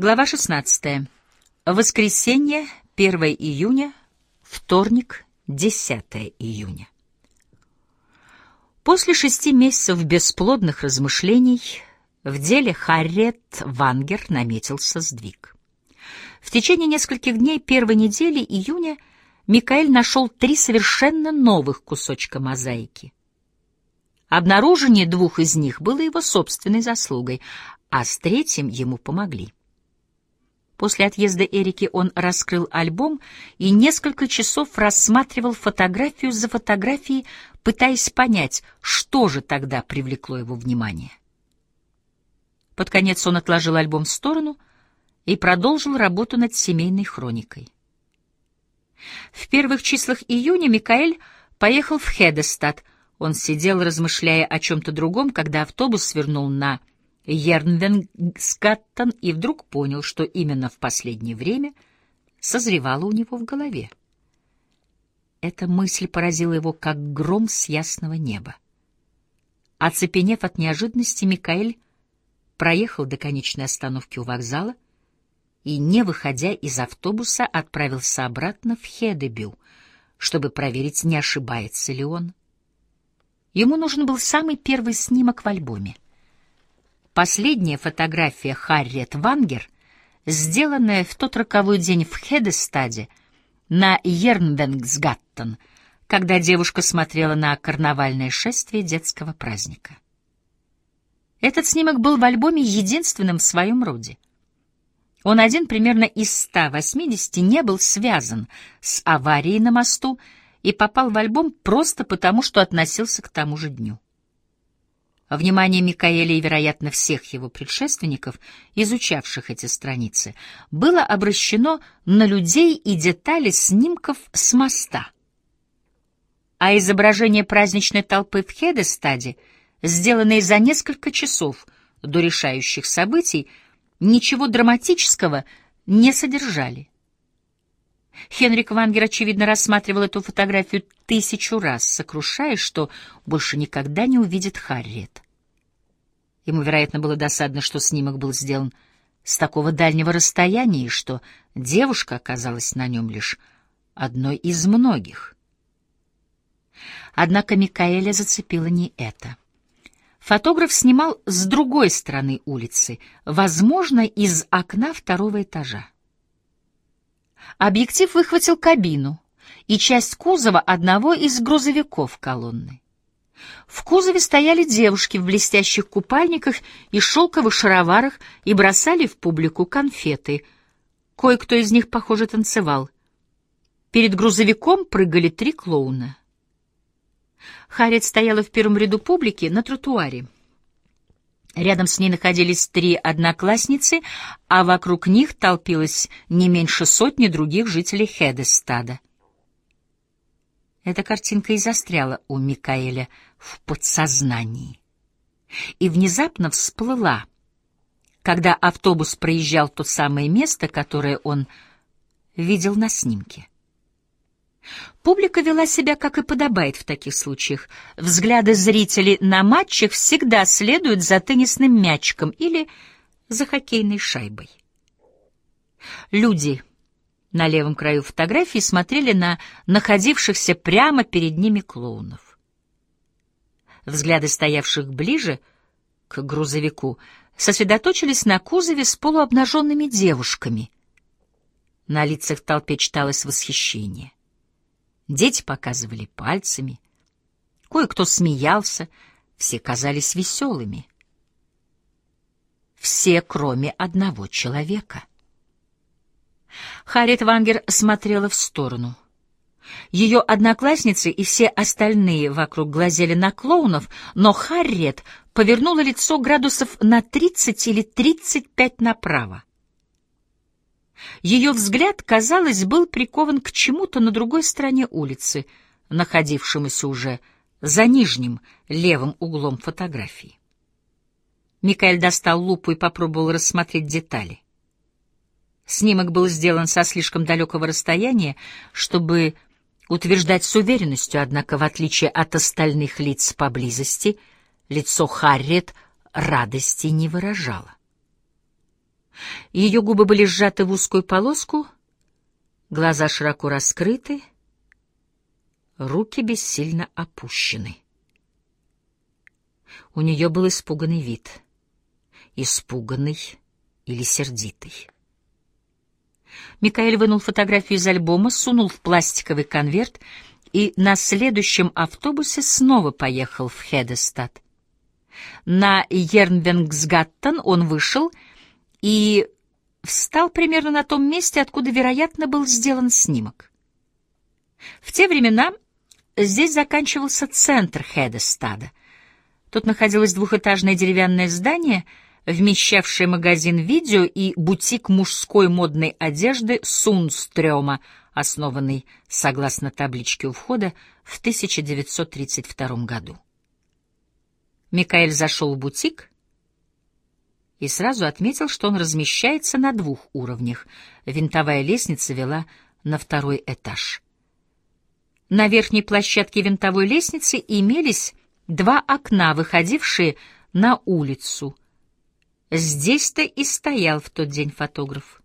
Глава 16. Воскресенье, 1 июня, вторник, 10 июня. После шести месяцев бесплодных размышлений в деле Харриет Вангер наметился сдвиг. В течение нескольких дней первой недели июня Микаэль нашел три совершенно новых кусочка мозаики. Обнаружение двух из них было его собственной заслугой, а с третьим ему помогли. После отъезда Эрики он раскрыл альбом и несколько часов рассматривал фотографию за фотографией, пытаясь понять, что же тогда привлекло его внимание. Под конец он отложил альбом в сторону и продолжил работу над семейной хроникой. В первых числах июня Микаэль поехал в Хедестад. Он сидел, размышляя о чем-то другом, когда автобус свернул на Ернвенгскаттен и вдруг понял, что именно в последнее время созревало у него в голове. Эта мысль поразила его, как гром с ясного неба. Оцепенев от неожиданности, Микаэль проехал до конечной остановки у вокзала — и, не выходя из автобуса, отправился обратно в Хедебю, чтобы проверить, не ошибается ли он. Ему нужен был самый первый снимок в альбоме. Последняя фотография Харриет Вангер, сделанная в тот роковой день в Хедестаде на Ернбенгсгаттен, когда девушка смотрела на карнавальное шествие детского праздника. Этот снимок был в альбоме единственным в своем роде. Он один примерно из 180 не был связан с аварией на мосту и попал в альбом просто потому, что относился к тому же дню. Внимание Микаэля и, вероятно, всех его предшественников, изучавших эти страницы, было обращено на людей и детали снимков с моста. А изображение праздничной толпы в Хедестаде, сделанные за несколько часов до решающих событий, ничего драматического не содержали. Хенрик Вангер, очевидно, рассматривал эту фотографию тысячу раз, сокрушаясь, что больше никогда не увидит Харриет. Ему, вероятно, было досадно, что снимок был сделан с такого дальнего расстояния, и что девушка оказалась на нем лишь одной из многих. Однако Микаэля зацепило не это. Фотограф снимал с другой стороны улицы, возможно, из окна второго этажа. Объектив выхватил кабину и часть кузова одного из грузовиков колонны. В кузове стояли девушки в блестящих купальниках и шелковых шароварах и бросали в публику конфеты. Кое-кто из них, похоже, танцевал. Перед грузовиком прыгали три клоуна. Харриет стояла в первом ряду публики на тротуаре. Рядом с ней находились три одноклассницы, а вокруг них толпилось не меньше сотни других жителей Хедестада. Эта картинка и застряла у Микаэля в подсознании. И внезапно всплыла, когда автобус проезжал то самое место, которое он видел на снимке. Публика вела себя, как и подобает в таких случаях. Взгляды зрителей на матчах всегда следуют за теннисным мячиком или за хоккейной шайбой. Люди на левом краю фотографии смотрели на находившихся прямо перед ними клоунов. Взгляды стоявших ближе к грузовику сосредоточились на кузове с полуобнаженными девушками. На лицах толпе читалось восхищение. Дети показывали пальцами. Кое-кто смеялся, все казались веселыми. Все, кроме одного человека. Харриет Вангер смотрела в сторону. Ее одноклассницы и все остальные вокруг глазели на клоунов, но Харриет повернула лицо градусов на 30 или 35 направо. Ее взгляд, казалось, был прикован к чему-то на другой стороне улицы, находившемуся уже за нижним левым углом фотографии. Микаэль достал лупу и попробовал рассмотреть детали. Снимок был сделан со слишком далекого расстояния, чтобы утверждать с уверенностью, однако, в отличие от остальных лиц поблизости, лицо Харриет радости не выражало. Ее губы были сжаты в узкую полоску, глаза широко раскрыты, руки бессильно опущены. У нее был испуганный вид. Испуганный или сердитый. Микаэль вынул фотографию из альбома, сунул в пластиковый конверт и на следующем автобусе снова поехал в Хедестад. На Ернвенгсгаттен он вышел и встал примерно на том месте, откуда, вероятно, был сделан снимок. В те времена здесь заканчивался центр Хедестада. Тут находилось двухэтажное деревянное здание, вмещавшее магазин видео и бутик мужской модной одежды Сунстрёма, основанный, согласно табличке у входа, в 1932 году. Микаэль зашел в бутик и сразу отметил, что он размещается на двух уровнях. Винтовая лестница вела на второй этаж. На верхней площадке винтовой лестницы имелись два окна, выходившие на улицу. Здесь-то и стоял в тот день фотограф.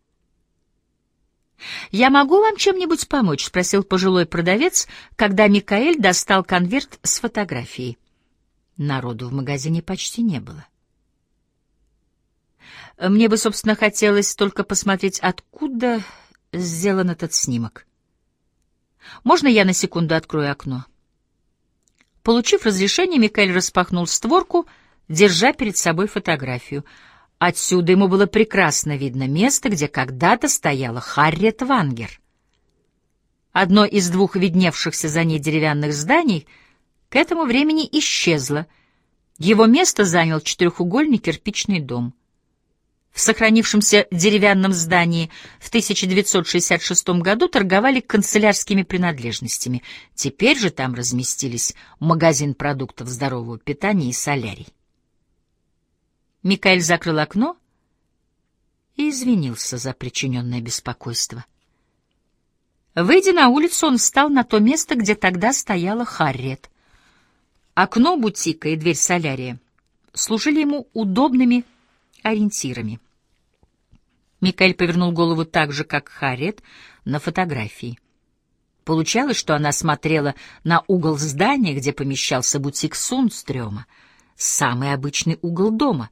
«Я могу вам чем-нибудь помочь?» — спросил пожилой продавец, когда Микаэль достал конверт с фотографией. Народу в магазине почти не было. Мне бы, собственно, хотелось только посмотреть, откуда сделан этот снимок. Можно я на секунду открою окно? Получив разрешение, Микаэль распахнул створку, держа перед собой фотографию. Отсюда ему было прекрасно видно место, где когда-то стояла Харриет Вангер. Одно из двух видневшихся за ней деревянных зданий — к этому времени исчезла. Его место занял четырехугольный кирпичный дом. В сохранившемся деревянном здании в 1966 году торговали канцелярскими принадлежностями. Теперь же там разместились магазин продуктов здорового питания и солярий. Микаэль закрыл окно и извинился за причиненное беспокойство. Выйдя на улицу, он встал на то место, где тогда стояла Харриет. Окно бутика и дверь солярия служили ему удобными ориентирами. Микаэль повернул голову так же, как Харриет на фотографии. Получалось, что она смотрела на угол здания, где помещался бутик Сунстрёма, самый обычный угол дома,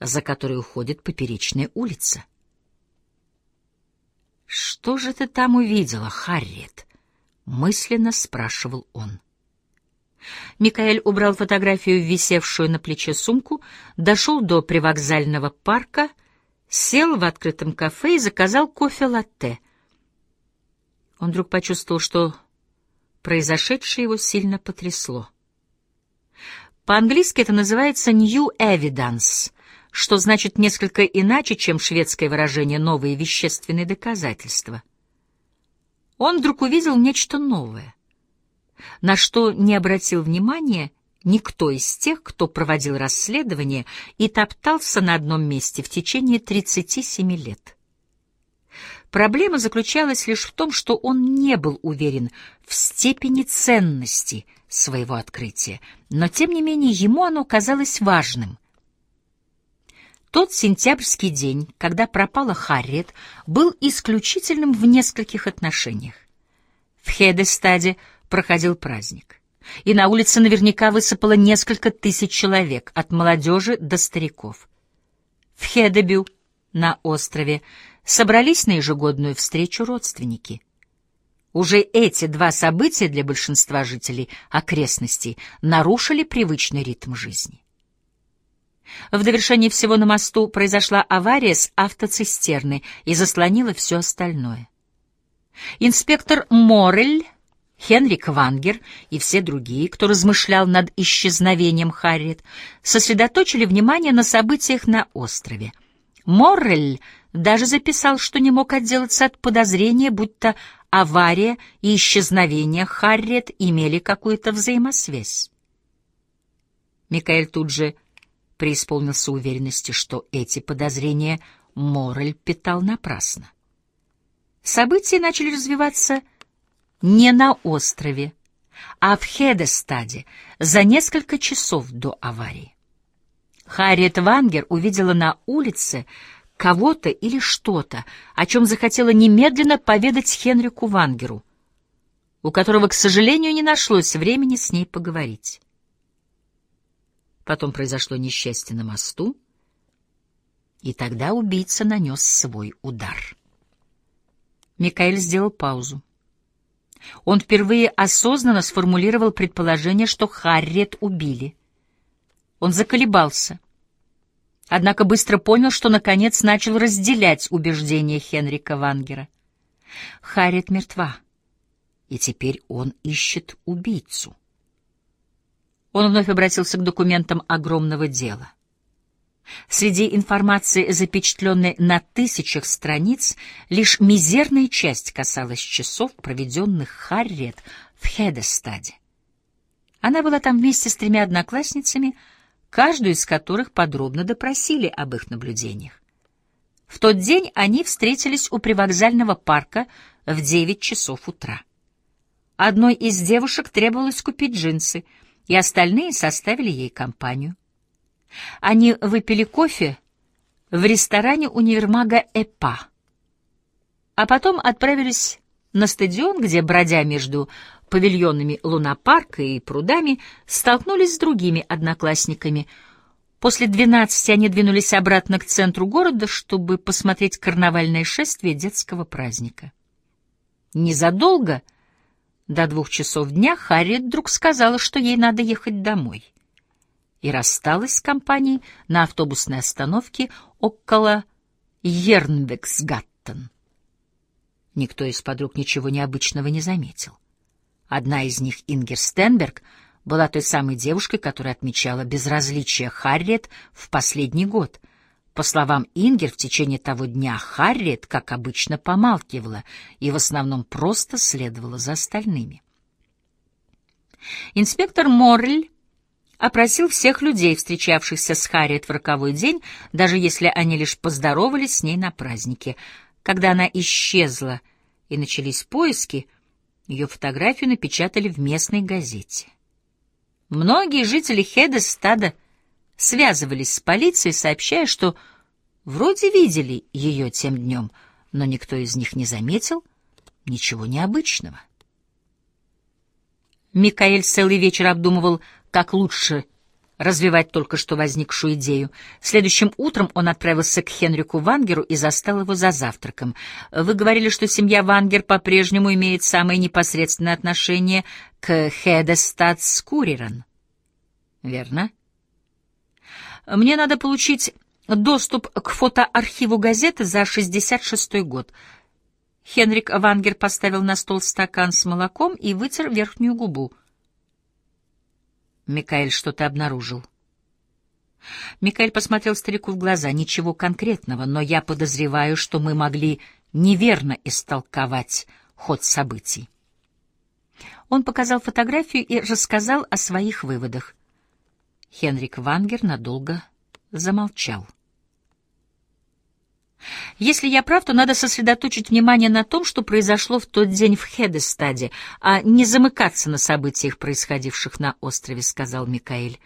за который уходит поперечная улица. «Что же ты там увидела, Харриет?» — мысленно спрашивал он. Микаэль убрал фотографию висевшую на плече сумку, дошел до привокзального парка, сел в открытом кафе и заказал кофе-латте. Он вдруг почувствовал, что произошедшее его сильно потрясло. По-английски это называется «new evidence», что значит несколько иначе, чем шведское выражение «новые вещественные доказательства». Он вдруг увидел нечто новое на что не обратил внимания никто из тех, кто проводил расследование и топтался на одном месте в течение 37 лет. Проблема заключалась лишь в том, что он не был уверен в степени ценности своего открытия, но тем не менее ему оно казалось важным. Тот сентябрьский день, когда пропала Харриет, был исключительным в нескольких отношениях. В Хедестаде проходил праздник. И на улице наверняка высыпало несколько тысяч человек, от молодежи до стариков. В Хедебю, на острове, собрались на ежегодную встречу родственники. Уже эти два события для большинства жителей окрестностей нарушили привычный ритм жизни. В довершении всего на мосту произошла авария с автоцистерной и заслонила все остальное. Инспектор Морель Хенрик Вангер и все другие, кто размышлял над исчезновением Харриет, сосредоточили внимание на событиях на острове. Моррель даже записал, что не мог отделаться от подозрения, будто авария и исчезновение Харриет имели какую-то взаимосвязь. Микаэль тут же преисполнился уверенности, что эти подозрения Моррель питал напрасно. События начали развиваться не на острове, а в Хедестаде за несколько часов до аварии. Харриет Вангер увидела на улице кого-то или что-то, о чем захотела немедленно поведать Хенрику Вангеру, у которого, к сожалению, не нашлось времени с ней поговорить. Потом произошло несчастье на мосту, и тогда убийца нанес свой удар. Микаэль сделал паузу. Он впервые осознанно сформулировал предположение, что Харриет убили. Он заколебался. Однако быстро понял, что наконец начал разделять убеждения Хенрика Вангера. Харриет мертва, и теперь он ищет убийцу. Он вновь обратился к документам огромного дела. Среди информации, запечатленной на тысячах страниц, лишь мизерная часть касалась часов, проведенных Харриет в Хедестаде. Она была там вместе с тремя одноклассницами, каждую из которых подробно допросили об их наблюдениях. В тот день они встретились у привокзального парка в девять часов утра. Одной из девушек требовалось купить джинсы, и остальные составили ей компанию. Они выпили кофе в ресторане универмага «Эпа», а потом отправились на стадион, где, бродя между павильонами лунопарка и прудами, столкнулись с другими одноклассниками. После двенадцати они двинулись обратно к центру города, чтобы посмотреть карнавальное шествие детского праздника. Незадолго до двух часов дня Харриет вдруг сказала, что ей надо ехать домой и рассталась с компанией на автобусной остановке около Ернбексгаттен. Никто из подруг ничего необычного не заметил. Одна из них, Ингер Стенберг, была той самой девушкой, которая отмечала безразличие Харриет в последний год. По словам Ингер, в течение того дня Харриет, как обычно, помалкивала и в основном просто следовала за остальными. Инспектор Моррель опросил всех людей, встречавшихся с Харриет в роковой день, даже если они лишь поздоровались с ней на празднике. Когда она исчезла и начались поиски, ее фотографию напечатали в местной газете. Многие жители Хедестада связывались с полицией, сообщая, что вроде видели ее тем днем, но никто из них не заметил ничего необычного. Микаэль целый вечер обдумывал, как лучше развивать только что возникшую идею. Следующим утром он отправился к Хенрику Вангеру и застал его за завтраком. «Вы говорили, что семья Вангер по-прежнему имеет самое непосредственное отношение к Хедестадскуриран». «Верно?» «Мне надо получить доступ к фотоархиву газеты за 66-й год». Хенрик Вангер поставил на стол стакан с молоком и вытер верхнюю губу. Микаэль что-то обнаружил. Микаэль посмотрел старику в глаза. Ничего конкретного, но я подозреваю, что мы могли неверно истолковать ход событий. Он показал фотографию и рассказал о своих выводах. Хенрик Вангер надолго замолчал. Если я прав, то надо сосредоточить внимание на том, что произошло в тот день в Хедестаде, а не замыкаться на событиях, происходивших на острове, — сказал Микаэль.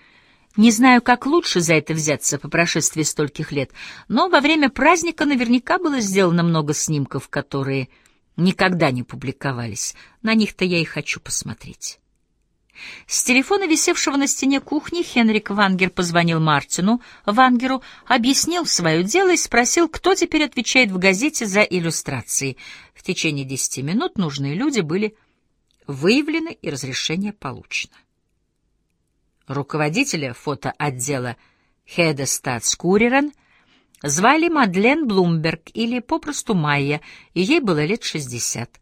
Не знаю, как лучше за это взяться по прошествии стольких лет, но во время праздника наверняка было сделано много снимков, которые никогда не публиковались. На них-то я и хочу посмотреть. С телефона, висевшего на стене кухни, Хенрик Вангер позвонил Мартину Вангеру, объяснил свое дело и спросил, кто теперь отвечает в газете за иллюстрации. В течение десяти минут нужные люди были выявлены и разрешение получено. Руководителя фотоотдела Хеда Статскуререн звали Мадлен Блумберг или попросту Майя, и ей было лет шестьдесят.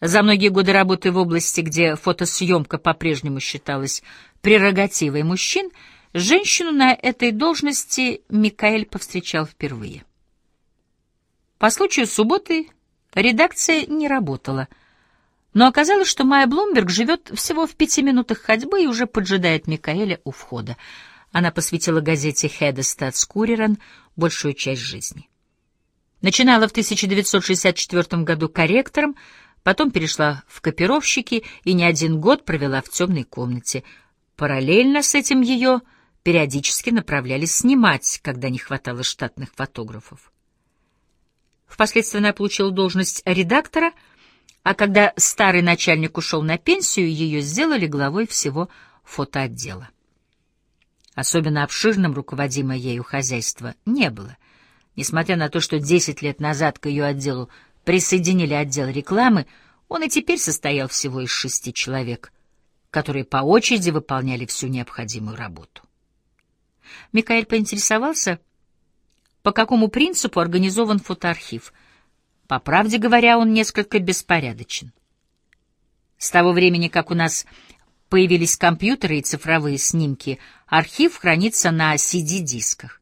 За многие годы работы в области, где фотосъемка по-прежнему считалась прерогативой мужчин, женщину на этой должности Микаэль повстречал впервые. По случаю субботы редакция не работала, но оказалось, что Майя Блумберг живет всего в пяти минутах ходьбы и уже поджидает Микаэля у входа. Она посвятила газете «Хедестадс Куриран» большую часть жизни. Начинала в 1964 году корректором, потом перешла в копировщики и не один год провела в темной комнате. Параллельно с этим ее периодически направляли снимать, когда не хватало штатных фотографов. Впоследствии она получила должность редактора, а когда старый начальник ушел на пенсию, ее сделали главой всего фотоотдела. Особенно обширным руководимое ею хозяйство не было. Несмотря на то, что 10 лет назад к ее отделу присоединили отдел рекламы, он и теперь состоял всего из шести человек, которые по очереди выполняли всю необходимую работу. Микаэль поинтересовался, по какому принципу организован фотоархив. По правде говоря, он несколько беспорядочен. С того времени, как у нас появились компьютеры и цифровые снимки, архив хранится на CD-дисках.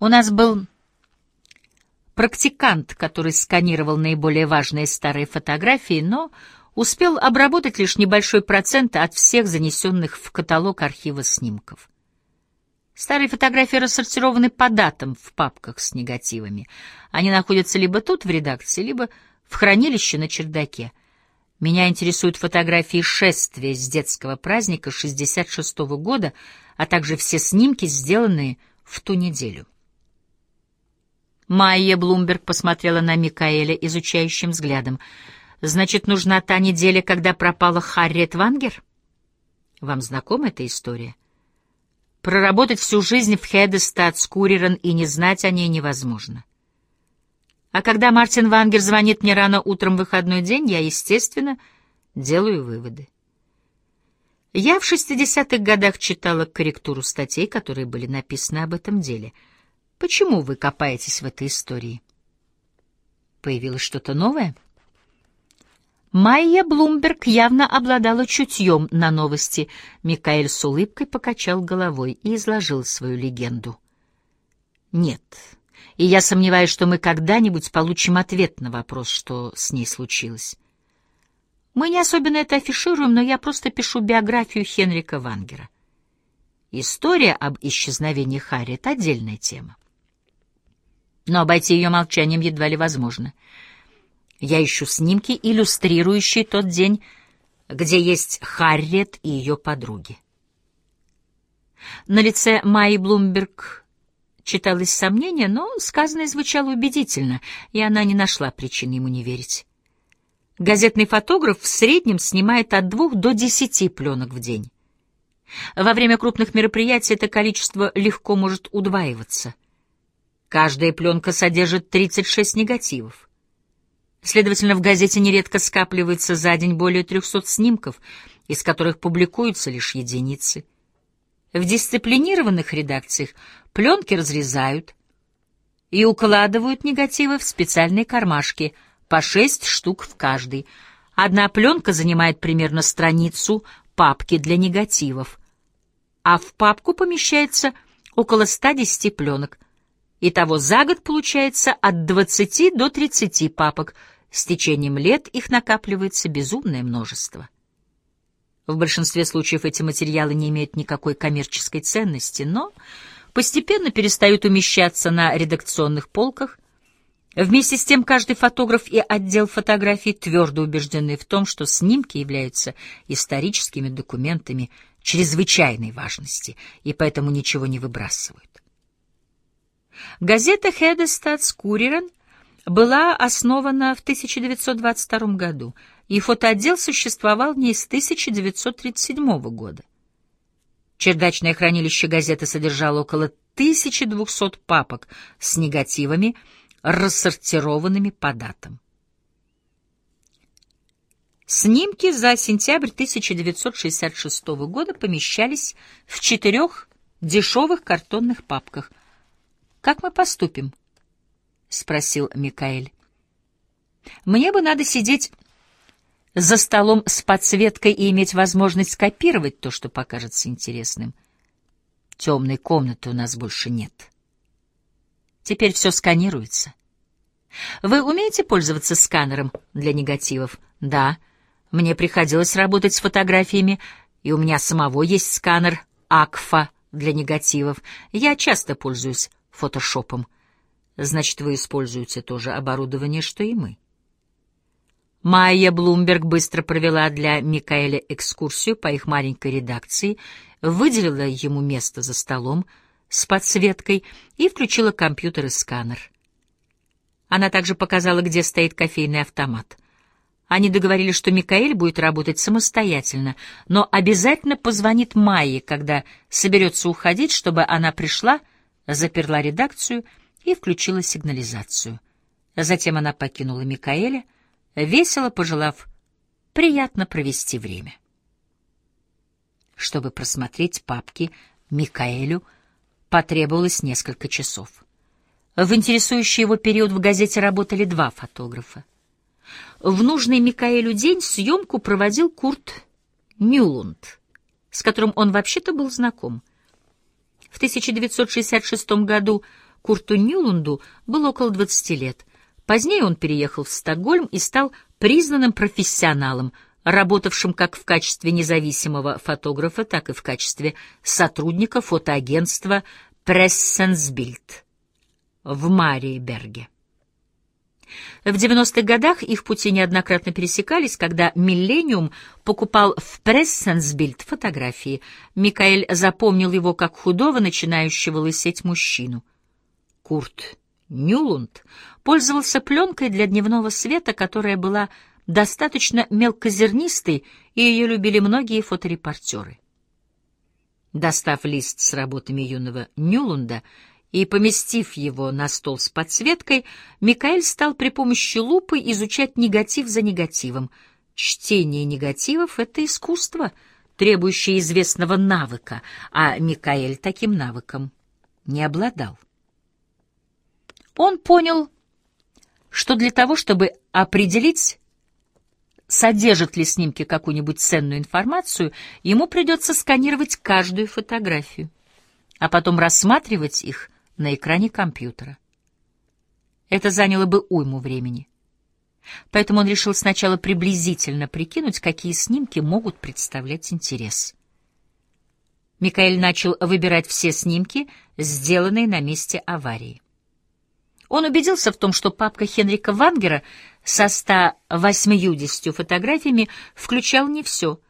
У нас был практикант, который сканировал наиболее важные старые фотографии, но успел обработать лишь небольшой процент от всех занесенных в каталог архива снимков. Старые фотографии рассортированы по датам в папках с негативами. Они находятся либо тут, в редакции, либо в хранилище на чердаке. Меня интересуют фотографии шествия с детского праздника 66 -го года, а также все снимки, сделанные в ту неделю. Майя Блумберг посмотрела на Микаэля изучающим взглядом. «Значит, нужна та неделя, когда пропала Харриет Вангер? Вам знакома эта история?» Проработать всю жизнь в Хедестад с Куререн и не знать о ней невозможно. А когда Мартин Вангер звонит мне рано утром в выходной день, я, естественно, делаю выводы. Я в 60-х годах читала корректуру статей, которые были написаны об этом деле. Почему вы копаетесь в этой истории? Появилось что-то новое? — Майя Блумберг явно обладала чутьем на новости. Микаэль с улыбкой покачал головой и изложил свою легенду. «Нет, и я сомневаюсь, что мы когда-нибудь получим ответ на вопрос, что с ней случилось. Мы не особенно это афишируем, но я просто пишу биографию Хенрика Вангера. История об исчезновении Харриет — отдельная тема. Но обойти ее молчанием едва ли возможно — я ищу снимки, иллюстрирующие тот день, где есть Харриет и ее подруги. На лице Майи Блумберг читалось сомнение, но сказанное звучало убедительно, и она не нашла причин ему не верить. Газетный фотограф в среднем снимает от двух до десяти пленок в день. Во время крупных мероприятий это количество легко может удваиваться. Каждая пленка содержит 36 негативов. Следовательно, в газете нередко скапливается за день более 300 снимков, из которых публикуются лишь единицы. В дисциплинированных редакциях пленки разрезают и укладывают негативы в специальные кармашки, по шесть штук в каждый. Одна пленка занимает примерно страницу папки для негативов, а в папку помещается около 110 пленок. Итого за год получается от 20 до 30 папок — с течением лет их накапливается безумное множество. В большинстве случаев эти материалы не имеют никакой коммерческой ценности, но постепенно перестают умещаться на редакционных полках. Вместе с тем каждый фотограф и отдел фотографий твердо убеждены в том, что снимки являются историческими документами чрезвычайной важности и поэтому ничего не выбрасывают. Газета «Хедестадс Курирен» была основана в 1922 году, и фотоотдел существовал в ней с 1937 года. Чердачное хранилище газеты содержало около 1200 папок с негативами, рассортированными по датам. Снимки за сентябрь 1966 года помещались в четырех дешевых картонных папках. Как мы поступим? — спросил Микаэль. «Мне бы надо сидеть за столом с подсветкой и иметь возможность скопировать то, что покажется интересным. Темной комнаты у нас больше нет. Теперь все сканируется. Вы умеете пользоваться сканером для негативов? Да. Мне приходилось работать с фотографиями, и у меня самого есть сканер Акфа для негативов. Я часто пользуюсь фотошопом. Значит, вы используете то же оборудование, что и мы. Майя Блумберг быстро провела для Микаэля экскурсию по их маленькой редакции, выделила ему место за столом с подсветкой и включила компьютер и сканер. Она также показала, где стоит кофейный автомат. Они договорились, что Микаэль будет работать самостоятельно, но обязательно позвонит Майе, когда соберется уходить, чтобы она пришла, заперла редакцию и включила сигнализацию. Затем она покинула Микаэля, весело пожелав приятно провести время. Чтобы просмотреть папки Микаэлю, потребовалось несколько часов. В интересующий его период в газете работали два фотографа. В нужный Микаэлю день съемку проводил Курт Нюлунд, с которым он вообще-то был знаком. В 1966 году Курту Нюлунду было около 20 лет. Позднее он переехал в Стокгольм и стал признанным профессионалом, работавшим как в качестве независимого фотографа, так и в качестве сотрудника фотоагентства «Прессенсбильд» в Мариеберге. В 90-х годах их пути неоднократно пересекались, когда «Миллениум» покупал в Прессенсбильд фотографии. Микаэль запомнил его как худого, начинающего лысеть мужчину. Курт Нюлунд пользовался пленкой для дневного света, которая была достаточно мелкозернистой, и ее любили многие фоторепортеры. Достав лист с работами юного Нюлунда, и, поместив его на стол с подсветкой, Микаэль стал при помощи лупы изучать негатив за негативом. Чтение негативов — это искусство, требующее известного навыка, а Микаэль таким навыком не обладал. Он понял, что для того, чтобы определить, содержат ли снимки какую-нибудь ценную информацию, ему придется сканировать каждую фотографию, а потом рассматривать их на экране компьютера. Это заняло бы уйму времени. Поэтому он решил сначала приблизительно прикинуть, какие снимки могут представлять интерес. Микаэль начал выбирать все снимки, сделанные на месте аварии. Он убедился в том, что папка Хенрика Вангера со 180 фотографиями включал не все.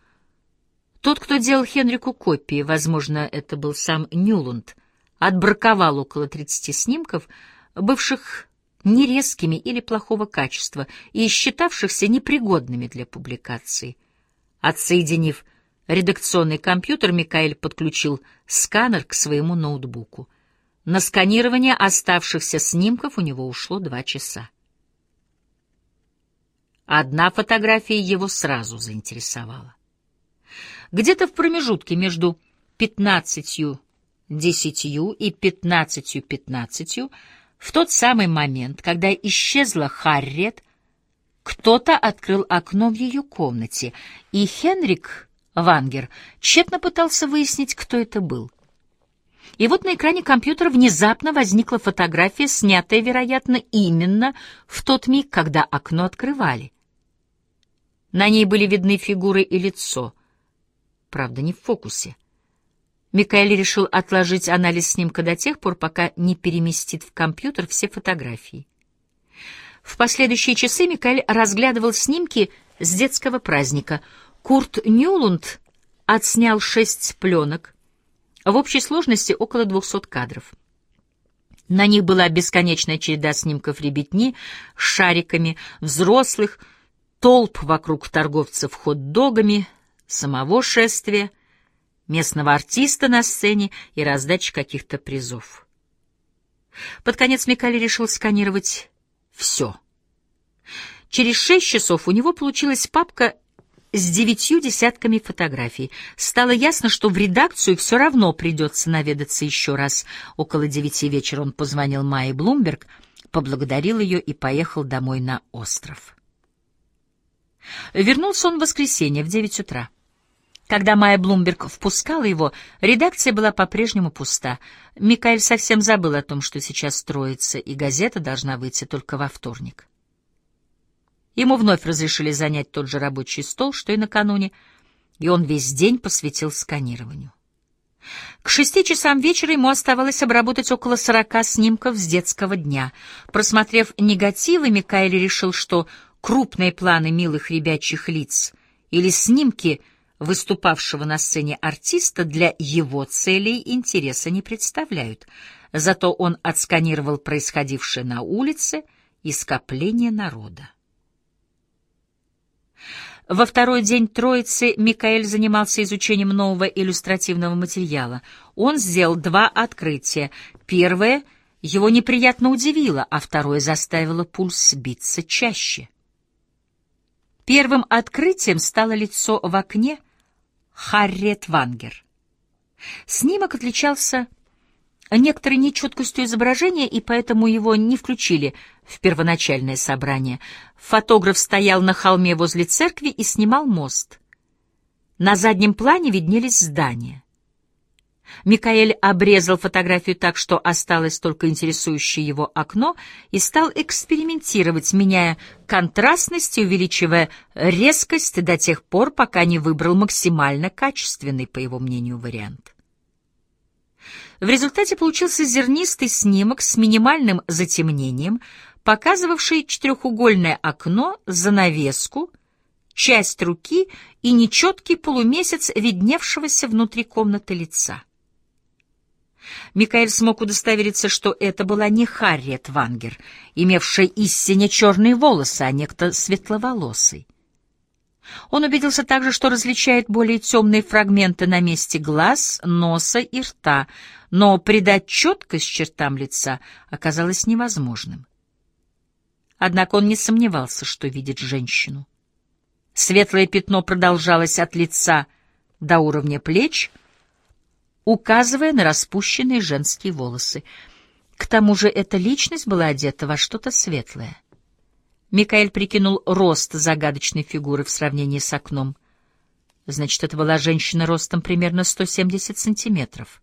Тот, кто делал Хенрику копии, возможно, это был сам Нюланд, отбраковал около 30 снимков, бывших нерезкими или плохого качества и считавшихся непригодными для публикации. Отсоединив редакционный компьютер, Микаэль подключил сканер к своему ноутбуку. На сканирование оставшихся снимков у него ушло два часа. Одна фотография его сразу заинтересовала. Где-то в промежутке между пятнадцатью десятью и пятнадцатью пятнадцатью, в тот самый момент, когда исчезла Харриет, кто-то открыл окно в ее комнате, и Хенрик Вангер тщетно пытался выяснить, кто это был. И вот на экране компьютера внезапно возникла фотография, снятая, вероятно, именно в тот миг, когда окно открывали. На ней были видны фигуры и лицо, правда, не в фокусе. Микаэль решил отложить анализ снимка до тех пор, пока не переместит в компьютер все фотографии. В последующие часы Микаэль разглядывал снимки с детского праздника. Курт Нюлунд отснял шесть пленок, в общей сложности около двухсот кадров. На них была бесконечная череда снимков ребятни с шариками, взрослых, толп вокруг торговцев хот-догами, самого шествия — местного артиста на сцене и раздачи каких-то призов. Под конец Микали решил сканировать все. Через шесть часов у него получилась папка с девятью десятками фотографий. Стало ясно, что в редакцию все равно придется наведаться еще раз. Около девяти вечера он позвонил Майе Блумберг, поблагодарил ее и поехал домой на остров. Вернулся он в воскресенье в девять утра. Когда Майя Блумберг впускала его, редакция была по-прежнему пуста. Микаэль совсем забыл о том, что сейчас строится, и газета должна выйти только во вторник. Ему вновь разрешили занять тот же рабочий стол, что и накануне, и он весь день посвятил сканированию. К шести часам вечера ему оставалось обработать около сорока снимков с детского дня. Просмотрев негативы, Микаэль решил, что крупные планы милых ребячьих лиц или снимки — выступавшего на сцене артиста для его целей интереса не представляют. Зато он отсканировал происходившее на улице и скопление народа. Во второй день Троицы Микаэль занимался изучением нового иллюстративного материала. Он сделал два открытия. Первое его неприятно удивило, а второе заставило пульс биться чаще. Первым открытием стало лицо в окне Харриет Вангер. Снимок отличался некоторой нечеткостью изображения, и поэтому его не включили в первоначальное собрание. Фотограф стоял на холме возле церкви и снимал мост. На заднем плане виднелись здания. Микаэль обрезал фотографию так, что осталось только интересующее его окно, и стал экспериментировать, меняя контрастность и увеличивая резкость до тех пор, пока не выбрал максимально качественный, по его мнению, вариант. В результате получился зернистый снимок с минимальным затемнением, показывавший четырехугольное окно, занавеску, часть руки и нечеткий полумесяц видневшегося внутри комнаты лица. Микаэль смог удостовериться, что это была не Харриет Вангер, имевшая истинно черные волосы, а некто светловолосый. Он убедился также, что различает более темные фрагменты на месте глаз, носа и рта, но придать четкость чертам лица оказалось невозможным. Однако он не сомневался, что видит женщину. Светлое пятно продолжалось от лица до уровня плеч, указывая на распущенные женские волосы. К тому же эта личность была одета во что-то светлое. Микаэль прикинул рост загадочной фигуры в сравнении с окном. Значит, это была женщина ростом примерно 170 сантиметров.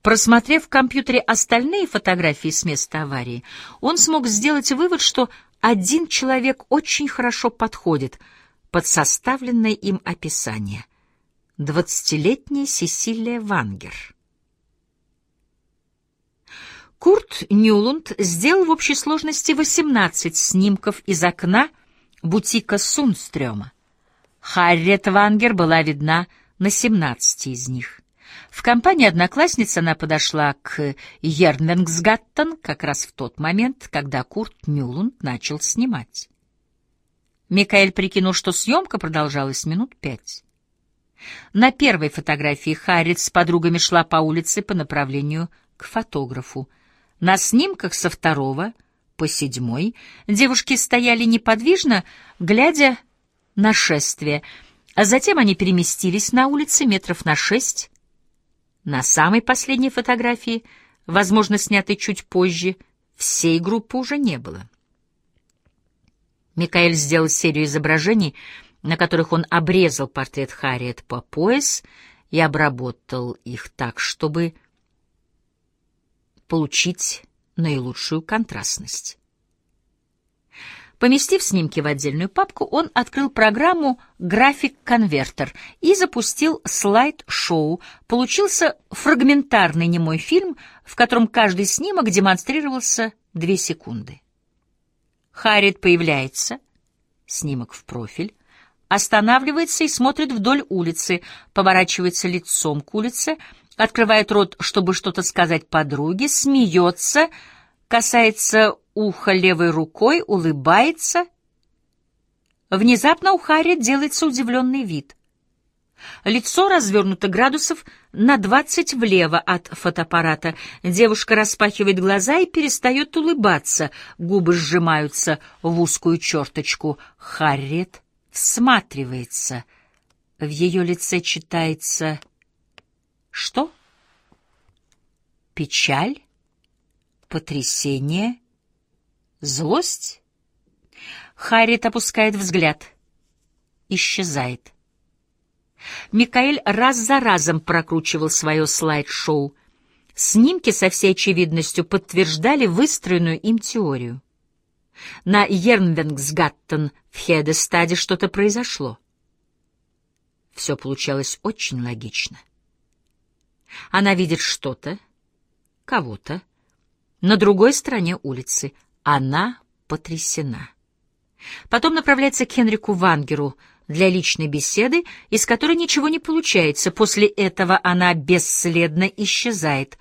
Просмотрев в компьютере остальные фотографии с места аварии, он смог сделать вывод, что один человек очень хорошо подходит под составленное им описание. Двадцатилетняя Сесилия Вангер. Курт Нюлунд сделал в общей сложности 18 снимков из окна бутика Сунстрёма. Харриет Вангер была видна на 17 из них. В компании одноклассниц она подошла к Ернвенгсгаттен как раз в тот момент, когда Курт Нюлунд начал снимать. Микаэль прикинул, что съемка продолжалась минут пять. На первой фотографии Харриет с подругами шла по улице по направлению к фотографу. На снимках со второго по седьмой девушки стояли неподвижно, глядя на шествие, а затем они переместились на улице метров на шесть. На самой последней фотографии, возможно, снятой чуть позже, всей группы уже не было. Микаэль сделал серию изображений, на которых он обрезал портрет Харриет по пояс и обработал их так, чтобы получить наилучшую контрастность. Поместив снимки в отдельную папку, он открыл программу «График-конвертер» и запустил слайд-шоу. Получился фрагментарный немой фильм, в котором каждый снимок демонстрировался две секунды. Харриет появляется, снимок в профиль, останавливается и смотрит вдоль улицы, поворачивается лицом к улице, открывает рот, чтобы что-то сказать подруге, смеется, касается уха левой рукой, улыбается. Внезапно у Харри делается удивленный вид. Лицо развернуто градусов на двадцать влево от фотоаппарата. Девушка распахивает глаза и перестает улыбаться. Губы сжимаются в узкую черточку. Харриет всматривается. В ее лице читается что? Печаль? Потрясение? Злость? Харриет опускает взгляд. Исчезает. Микаэль раз за разом прокручивал свое слайд-шоу. Снимки со всей очевидностью подтверждали выстроенную им теорию. На Ернвенгсгаттен в Хедестаде что-то произошло. Все получалось очень логично. Она видит что-то, кого-то, на другой стороне улицы. Она потрясена. Потом направляется к Хенрику Вангеру для личной беседы, из которой ничего не получается. После этого она бесследно исчезает.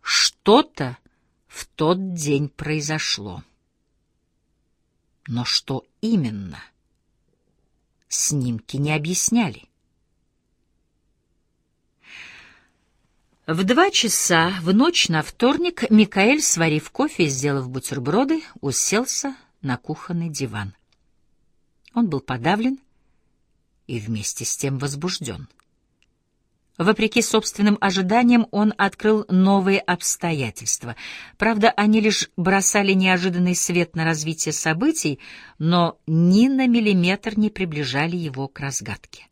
Что-то в тот день произошло. Но что именно? Снимки не объясняли. В два часа в ночь на вторник Микаэль, сварив кофе и сделав бутерброды, уселся на кухонный диван. Он был подавлен и вместе с тем возбужден. Вопреки собственным ожиданиям, он открыл новые обстоятельства. Правда, они лишь бросали неожиданный свет на развитие событий, но ни на миллиметр не приближали его к разгадке.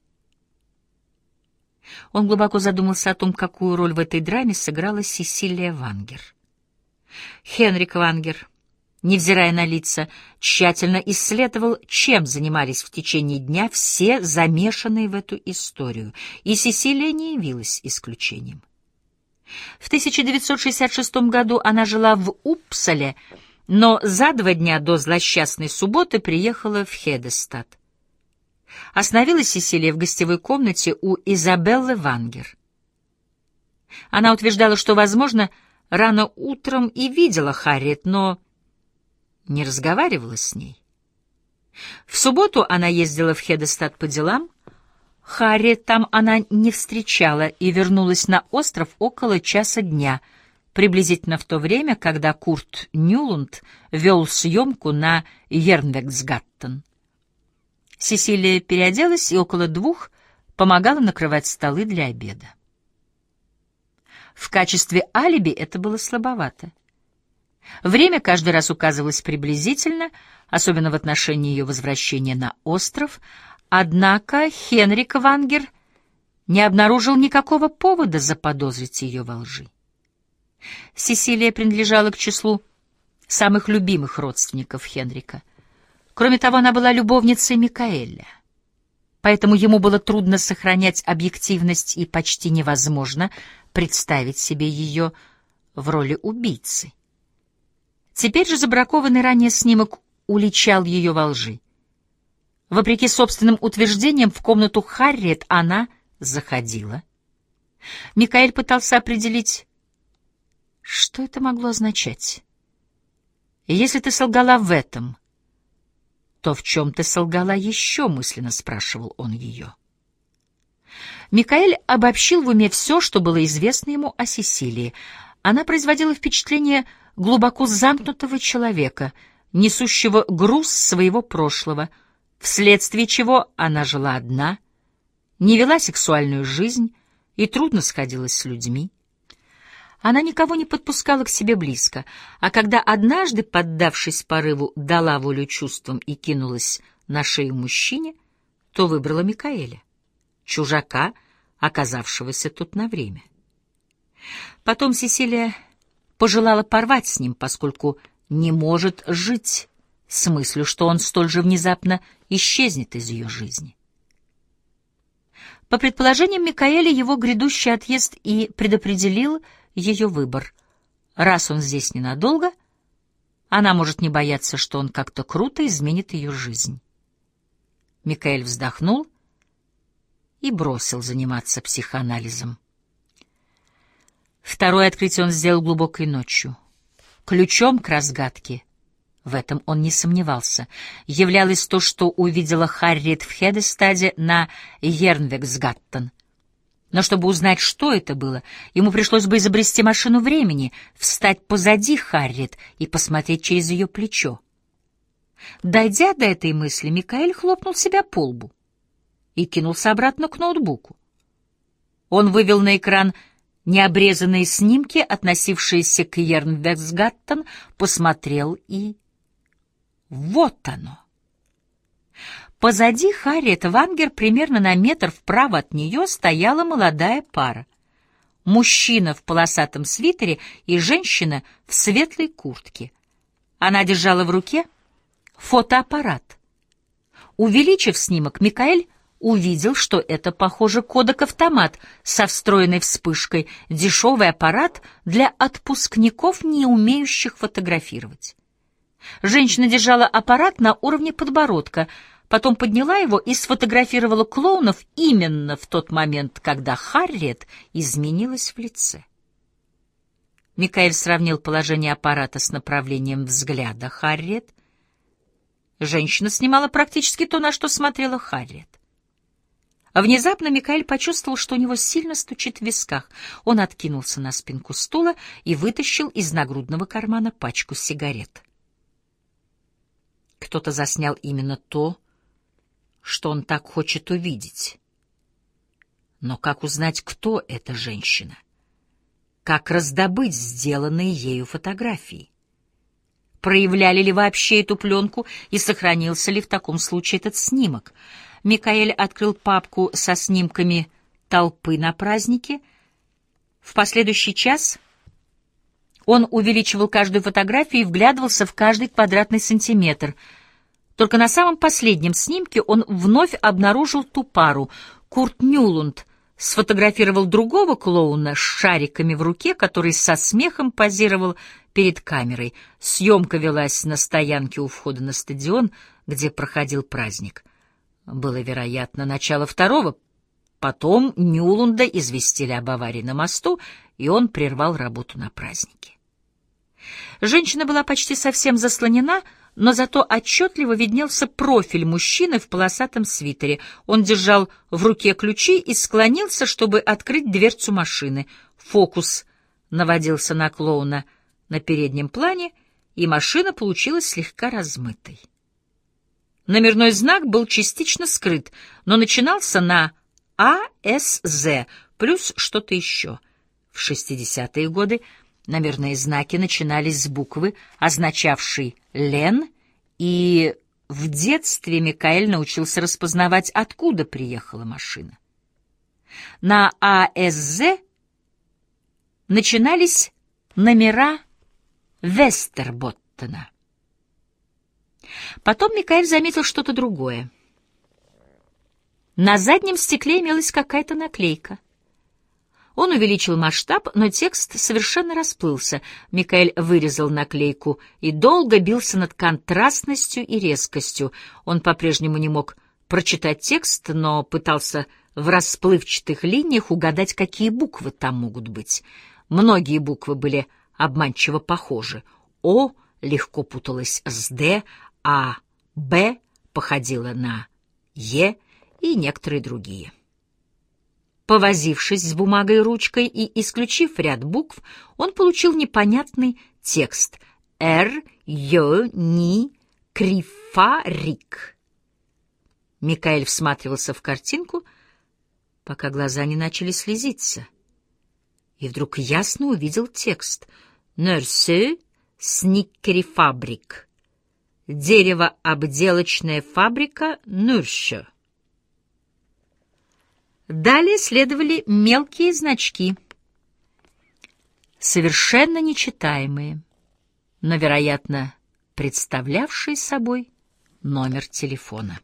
Он глубоко задумался о том, какую роль в этой драме сыграла Сесилия Вангер. Хенрик Вангер, невзирая на лица, тщательно исследовал, чем занимались в течение дня все замешанные в эту историю, и Сесилия не явилась исключением. В 1966 году она жила в Упсале, но за два дня до злосчастной субботы приехала в Хедестад. Остановилась Сесилия в гостевой комнате у Изабеллы Вангер. Она утверждала, что, возможно, рано утром и видела Харриет, но не разговаривала с ней. В субботу она ездила в Хедестад по делам. Харриет там она не встречала и вернулась на остров около часа дня, приблизительно в то время, когда Курт Нюлунд вел съемку на Ернвексгаттен. Сесилия переоделась и около двух помогала накрывать столы для обеда. В качестве алиби это было слабовато. Время каждый раз указывалось приблизительно, особенно в отношении ее возвращения на остров, однако Хенрик Вангер не обнаружил никакого повода заподозрить ее во лжи. Сесилия принадлежала к числу самых любимых родственников Хенрика. Кроме того, она была любовницей Микаэля. Поэтому ему было трудно сохранять объективность и почти невозможно представить себе ее в роли убийцы. Теперь же забракованный ранее снимок уличал ее во лжи. Вопреки собственным утверждениям, в комнату Харриет она заходила. Микаэль пытался определить, что это могло означать. Если ты солгала в этом, то в чем ты солгала еще, мысленно спрашивал он ее. Микаэль обобщил в уме все, что было известно ему о Сесилии. Она производила впечатление глубоко замкнутого человека, несущего груз своего прошлого, вследствие чего она жила одна, не вела сексуальную жизнь и трудно сходилась с людьми. Она никого не подпускала к себе близко, а когда однажды, поддавшись порыву, дала волю чувствам и кинулась на шею мужчине, то выбрала Микаэля, чужака, оказавшегося тут на время. Потом Сесилия пожелала порвать с ним, поскольку не может жить с мыслью, что он столь же внезапно исчезнет из ее жизни. По предположениям Микаэля, его грядущий отъезд и предопределил — ее выбор. Раз он здесь ненадолго, она может не бояться, что он как-то круто изменит ее жизнь. Микаэль вздохнул и бросил заниматься психоанализом. Второе открытие он сделал глубокой ночью. Ключом к разгадке, в этом он не сомневался, являлось то, что увидела Харриет в Хедестаде на Ернвексгаттен. Но чтобы узнать, что это было, ему пришлось бы изобрести машину времени, встать позади Харриет и посмотреть через ее плечо. Дойдя до этой мысли, Микаэль хлопнул себя по лбу и кинулся обратно к ноутбуку. Он вывел на экран необрезанные снимки, относившиеся к Ернвексгаттен, посмотрел и... Вот оно! Позади Харриет Вангер, примерно на метр вправо от нее, стояла молодая пара. Мужчина в полосатом свитере и женщина в светлой куртке. Она держала в руке фотоаппарат. Увеличив снимок, Микаэль увидел, что это, похоже, кодек-автомат со встроенной вспышкой, дешевый аппарат для отпускников, не умеющих фотографировать. Женщина держала аппарат на уровне подбородка — потом подняла его и сфотографировала клоунов именно в тот момент, когда Харриет изменилась в лице. Микаэль сравнил положение аппарата с направлением взгляда Харриет. Женщина снимала практически то, на что смотрела Харриет. Внезапно Микаэль почувствовал, что у него сильно стучит в висках. Он откинулся на спинку стула и вытащил из нагрудного кармана пачку сигарет. Кто-то заснял именно то, что он так хочет увидеть. Но как узнать, кто эта женщина? Как раздобыть сделанные ею фотографии? Проявляли ли вообще эту пленку и сохранился ли в таком случае этот снимок? Микаэль открыл папку со снимками толпы на празднике. В последующий час он увеличивал каждую фотографию и вглядывался в каждый квадратный сантиметр. Только на самом последнем снимке он вновь обнаружил ту пару — Курт Нюлунд, сфотографировал другого клоуна с шариками в руке, который со смехом позировал перед камерой. Съемка велась на стоянке у входа на стадион, где проходил праздник. Было, вероятно, начало второго. Потом Нюлунда известили об аварии на мосту, и он прервал работу на празднике. Женщина была почти совсем заслонена, но зато отчетливо виднелся профиль мужчины в полосатом свитере. Он держал в руке ключи и склонился, чтобы открыть дверцу машины. Фокус наводился на клоуна на переднем плане, и машина получилась слегка размытой. Номерной знак был частично скрыт, но начинался на АСЗ плюс что-то еще. В 60-е годы Номерные знаки начинались с буквы, означавшей «Лен», и в детстве Микаэль научился распознавать, откуда приехала машина. На АСЗ начинались номера Вестерботтена. Потом Микаэль заметил что-то другое. На заднем стекле имелась какая-то наклейка — он увеличил масштаб, но текст совершенно расплылся. Микаэль вырезал наклейку и долго бился над контрастностью и резкостью. Он по-прежнему не мог прочитать текст, но пытался в расплывчатых линиях угадать, какие буквы там могут быть. Многие буквы были обманчиво похожи. «О» легко путалась с «Д», а «Б» походила на «Е» и некоторые другие. Повозившись с бумагой и ручкой и исключив ряд букв, он получил непонятный текст «Р, Ё, Ни, Крифарик». Микаэль всматривался в картинку, пока глаза не начали слезиться, и вдруг ясно увидел текст «Нерсе Сникерифабрик». Дерево-обделочная фабрика Нюрше. Далее следовали мелкие значки, совершенно нечитаемые, но, вероятно, представлявшие собой номер телефона.